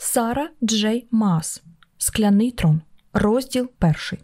Сара Джей Мас. Скляний трон. Розділ перший.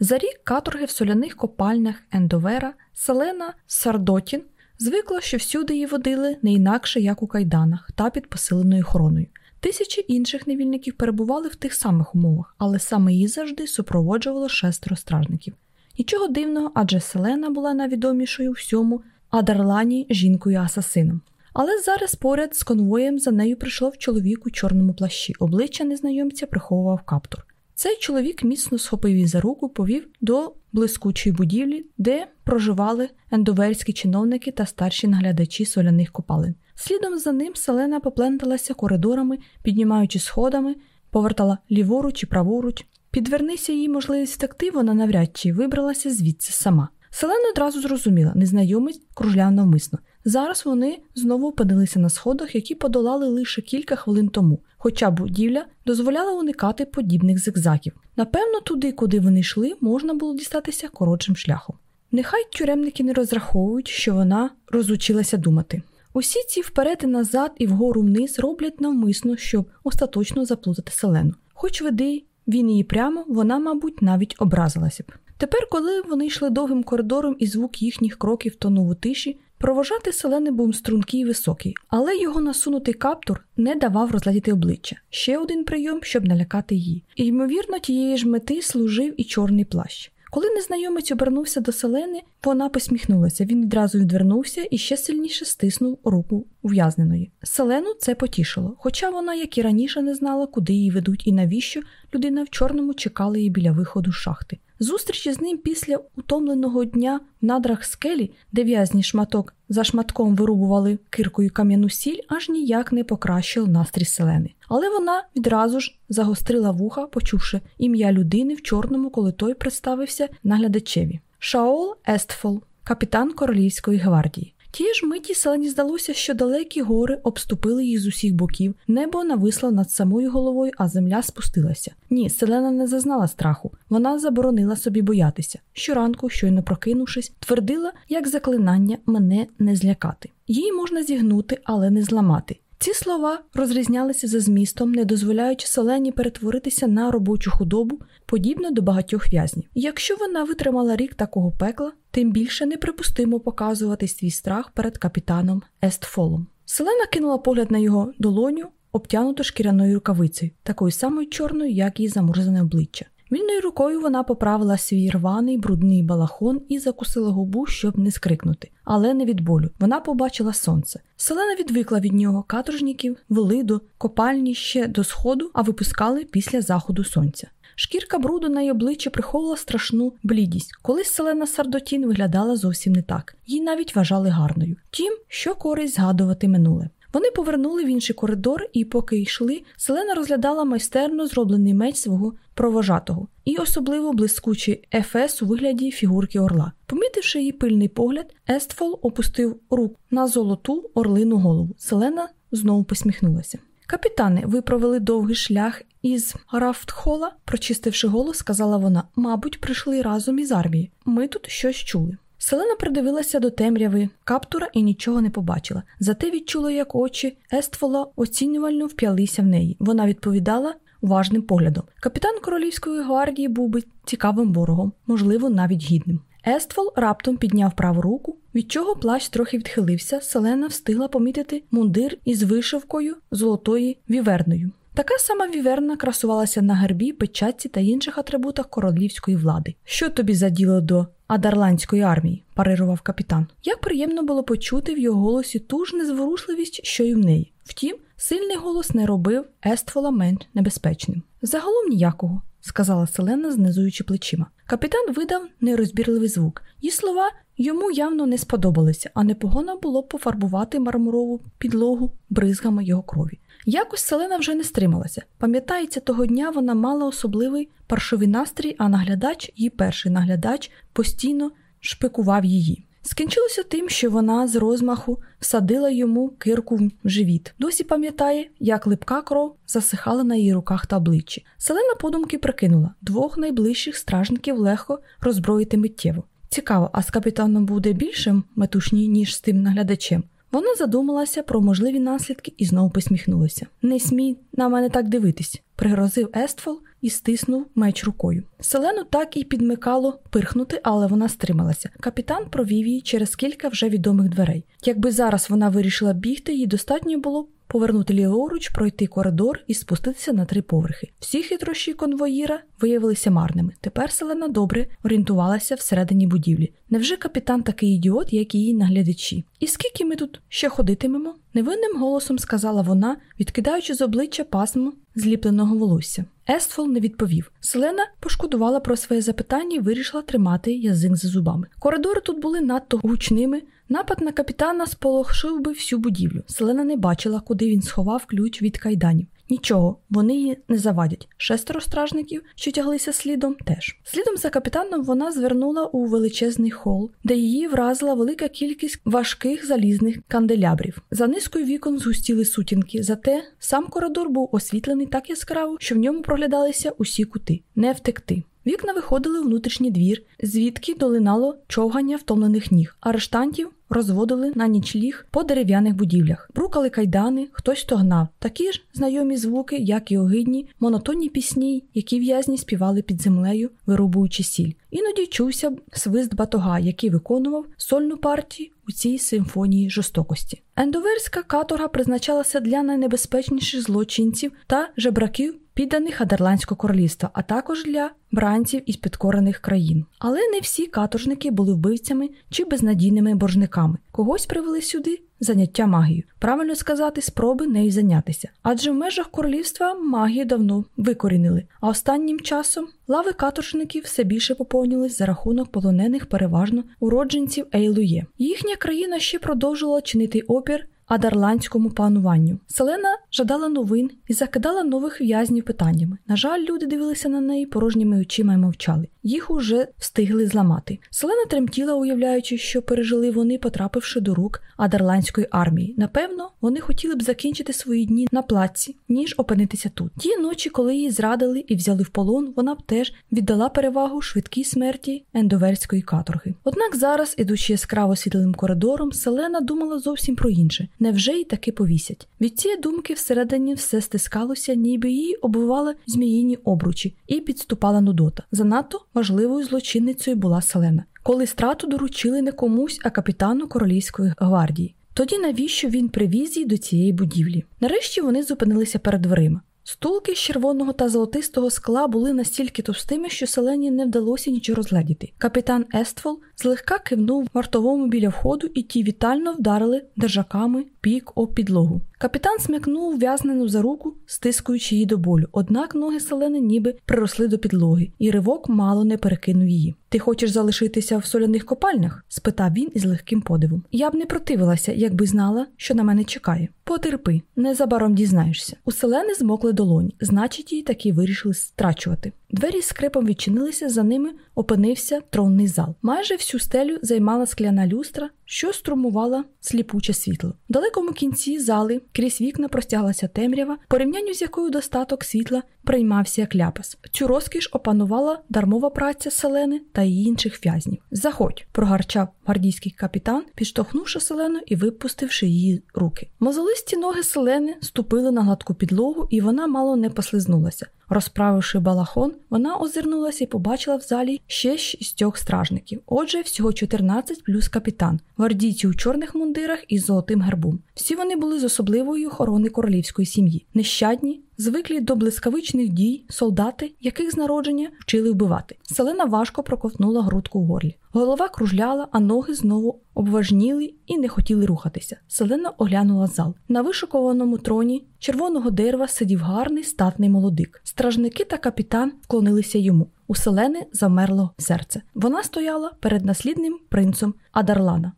За рік каторги в соляних копальнях Ендовера Селена Сардотін звикла, що всюди її водили не інакше, як у кайданах та під посиленою охороною. Тисячі інших невільників перебували в тих самих умовах, але саме її завжди супроводжувало шестеро стражників. Нічого дивного, адже Селена була найвідомішою у всьому, а Дарлані жінкою асасином. Але зараз поряд з конвоєм за нею прийшов чоловік у чорному плащі. Обличчя незнайомця приховував каптур. Цей чоловік міцно схопив її за руку, повів до блискучої будівлі, де проживали ендоверські чиновники та старші наглядачі соляних копалин. Слідом за ним селена попленталася коридорами, піднімаючи сходами, повертала ліворуч і праворуч. Підвернися їй можливість втекти, вона навряд чи вибралася звідси сама. Селена одразу зрозуміла, незнайомець кружляв навмисно. Зараз вони знову опинилися на сходах, які подолали лише кілька хвилин тому, хоча будівля дозволяла уникати подібних зигзагів. Напевно, туди, куди вони йшли, можна було дістатися коротшим шляхом. Нехай тюремники не розраховують, що вона розучилася думати. Усі ці вперед і назад і вгору вниз роблять навмисно, щоб остаточно заплутати селену. Хоч веди він її прямо, вона, мабуть, навіть образилася б. Тепер, коли вони йшли довгим коридором і звук їхніх кроків тонув у тиші, провожати селени був стрункий і високий, але його насунутий каптур не давав розладіти обличчя ще один прийом, щоб налякати її. І, ймовірно, тієї ж мети служив і чорний плащ. Коли незнайомець обернувся до селени, вона посміхнулася. Він відразу відвернувся і ще сильніше стиснув руку ув'язненої. Селену це потішило, хоча вона, як і раніше, не знала, куди її ведуть і навіщо людина в чорному чекала її біля виходу з шахти. Зустрічі з ним після утомленого дня в надрах скелі, де в'язні шматок за шматком вирубували киркою кам'яну сіль, аж ніяк не покращив настрій селени. Але вона відразу ж загострила вуха, почувши ім'я людини в чорному, коли той представився наглядачеві. Шаол Естфол, капітан Королівської гвардії. Тієї ж миті селені здалося, що далекі гори обступили її з усіх боків, небо нависло над самою головою, а земля спустилася. Ні, селена не зазнала страху. Вона заборонила собі боятися. Щоранку, щойно прокинувшись, твердила, як заклинання мене не злякати. Її можна зігнути, але не зламати. Ці слова розрізнялися за змістом, не дозволяючи селені перетворитися на робочу худобу, подібно до багатьох в'язнів. Якщо вона витримала рік такого пекла, тим більше неприпустимо показувати свій страх перед капітаном Естфолом. Селена кинула погляд на його долоню, обтянуту шкіряною рукавицею, такою самою чорною, як і замурзане обличчя. Вільною рукою вона поправила свій рваний брудний балахон і закусила губу, щоб не скрикнути, але не від болю. Вона побачила сонце. Селена відвикла від нього каторжників, вели до копальні ще до сходу, а випускали після заходу сонця. Шкірка бруду на її обличчі приховувала страшну блідість. Колись селена Сардотін виглядала зовсім не так, її навіть вважали гарною. Тім, що користь згадувати минуле. Вони повернули в інший коридор, і, поки йшли, селена розглядала майстерно зроблений меч свого провожатого і особливо блискучий ефес у вигляді фігурки орла. Помітивши її пильний погляд, Естфол опустив руку на золоту орлину голову. Селена знову посміхнулася. Капітане, ви провели довгий шлях із Рафтхола, прочистивши голос, сказала вона. Мабуть, прийшли разом із армії. Ми тут щось чули. Селена придивилася до темряви каптура і нічого не побачила. Зате відчула, як очі Ествола оцінювально вп'ялися в неї. Вона відповідала уважним поглядом. Капітан королівської гвардії був би цікавим ворогом, можливо, навіть гідним. Ествол раптом підняв праву руку, від чого плащ трохи відхилився. Селена встигла помітити мундир із вишивкою золотої віверною. Така сама віверна красувалася на гербі, печатці та інших атрибутах королівської влади. Що тобі за діло до адарландської армії? парирував капітан. Як приємно було почути в його голосі ту ж незворушливість, що й в неї. Втім, сильний голос не робив Ествола менш небезпечним. Загалом ніякого, сказала Селена, знизуючи плечима. Капітан видав нерозбірливий звук. Її слова йому явно не сподобалися, а непогано було пофарбувати мармурову підлогу бризгами його крові. Якось Селена вже не стрималася. Пам'ятається, того дня вона мала особливий паршовий настрій, а наглядач, її перший наглядач, постійно шпикував її. Скінчилося тим, що вона з розмаху всадила йому кирку в живіт. Досі пам'ятає, як липка кров засихала на її руках та обличчі. Селена подумки прикинула двох найближчих стражників легко роззброїти миттєво. Цікаво, а з капітаном буде більшим метушні, ніж з тим наглядачем. Вона задумалася про можливі наслідки і знову посміхнулася. Не смій на мене так дивитись, пригрозив Естфол і стиснув меч рукою. Селену так і підмикало пирхнути, але вона стрималася. Капітан провів її через кілька вже відомих дверей. Якби зараз вона вирішила бігти, їй достатньо було повернути ліворуч, пройти коридор і спуститися на три поверхи. Всі хитрощі конвоїра виявилися марними. Тепер селена добре орієнтувалася всередині будівлі. Невже капітан такий ідіот, як її наглядачі? І скільки ми тут ще ходитимемо? Невинним голосом сказала вона, відкидаючи з обличчя пасмо зліпленого волосся. Естфол не відповів. Селена пошкодувала про своє запитання і вирішила тримати язик за зубами. Коридори тут були надто гучними. Напад на капітана сполохшив би всю будівлю. Селена не бачила, куди він сховав ключ від кайданів. Нічого, вони її не завадять. Шестеро стражників, що тяглися слідом, теж. Слідом за капітаном вона звернула у величезний хол, де її вразила велика кількість важких залізних канделябрів. За низкою вікон згустіли сутінки, зате сам коридор був освітлений так яскраво, що в ньому проглядалися усі кути, не втекти. Вікна виходили у внутрішній двір, звідки долинало човгання втомлених ніг. Арештантів розводили на нічліг по дерев'яних будівлях, брукали кайдани, хтось стогнав. Такі ж знайомі звуки, як і огидні, монотонні пісні, які в'язні співали під землею, вирубуючи сіль. Іноді чувся свист батога, який виконував сольну партію у цій симфонії жорстокості. Ендоверська каторга призначалася для найнебезпечніших злочинців та жебраків підданих Адерландського королівства, а також для бранців із підкорених країн. Але не всі каторжники були вбивцями чи безнадійними боржниками. Когось привели сюди заняття магією. Правильно сказати, спроби нею зайнятися. Адже в межах королівства магію давно викорінили. А останнім часом лави каторжників все більше поповнювались за рахунок полонених, переважно уродженців Ейлує. Їхня країна ще продовжувала чинити опір адарландському пануванню. Селена жадала новин і закидала нових в'язнів питаннями. На жаль, люди дивилися на неї порожніми очима і мовчали. Їх уже встигли зламати. Селена тремтіла, уявляючи, що пережили вони, потрапивши до рук адерландської армії. Напевно, вони хотіли б закінчити свої дні на плаці, ніж опинитися тут. Ті ночі, коли її зрадили і взяли в полон, вона б теж віддала перевагу швидкій смерті ендоверської каторги. Однак зараз, ідучи яскраво світлим коридором, Селена думала зовсім про інше. Невже й таки повісять? Від цієї думки всередині все стискалося, ніби її оббивали зміїні обручі, і підступала нудота. Занадто важливою злочинницею була Селена, коли страту доручили не комусь, а капітану королівської гвардії. Тоді навіщо він привіз її до цієї будівлі? Нарешті вони зупинилися перед дверима. Стулки з червоного та золотистого скла були настільки товстими, що селені не вдалося нічого розгледіти. Капітан Ествол злегка кивнув вартовому біля входу, і ті вітально вдарили держаками пік об підлогу. Капітан смикнув в'язнену за руку, стискуючи її до болю. Однак ноги селени ніби приросли до підлоги, і ривок мало не перекинув її. Ти хочеш залишитися в соляних копальнях? спитав він із легким подивом. Я б не противилася, якби знала, що на мене чекає. Потерпи, незабаром дізнаєшся. У селени змокли долоні, значить, її таки вирішили страчувати. Двері з скрипом відчинилися, за ними опинився тронний зал. Майже всю стелю займала скляна люстра, що струмувала сліпуче світло. В далекому кінці зали крізь вікна простяглася темрява, порівнянню з якою достаток світла приймався як ляпас. Цю розкіш опанувала дармова праця селени та її інших в'язнів. Заходь, прогарчав гвардійський капітан, підштовхнувши селену і випустивши її руки. Мозолисті ноги селени ступили на гладку підлогу, і вона мало не послизнулася. Розправивши балахон, вона озирнулася і побачила в залі ще шістьох стражників. Отже, всього 14 плюс капітан, гвардійці у чорних мундирах із золотим гербом. Всі вони були з особливої охорони королівської сім'ї, нещадні, звиклі до блискавичних дій, солдати, яких з народження вчили вбивати. Селена важко проковтнула грудку в горлі. Голова кружляла, а ноги знову обважніли і не хотіли рухатися. Селена оглянула зал. На вишукованому троні червоного дерева сидів гарний статний молодик. Стражники та капітан вклонилися йому. У Селени замерло серце. Вона стояла перед наслідним принцем Адарлана.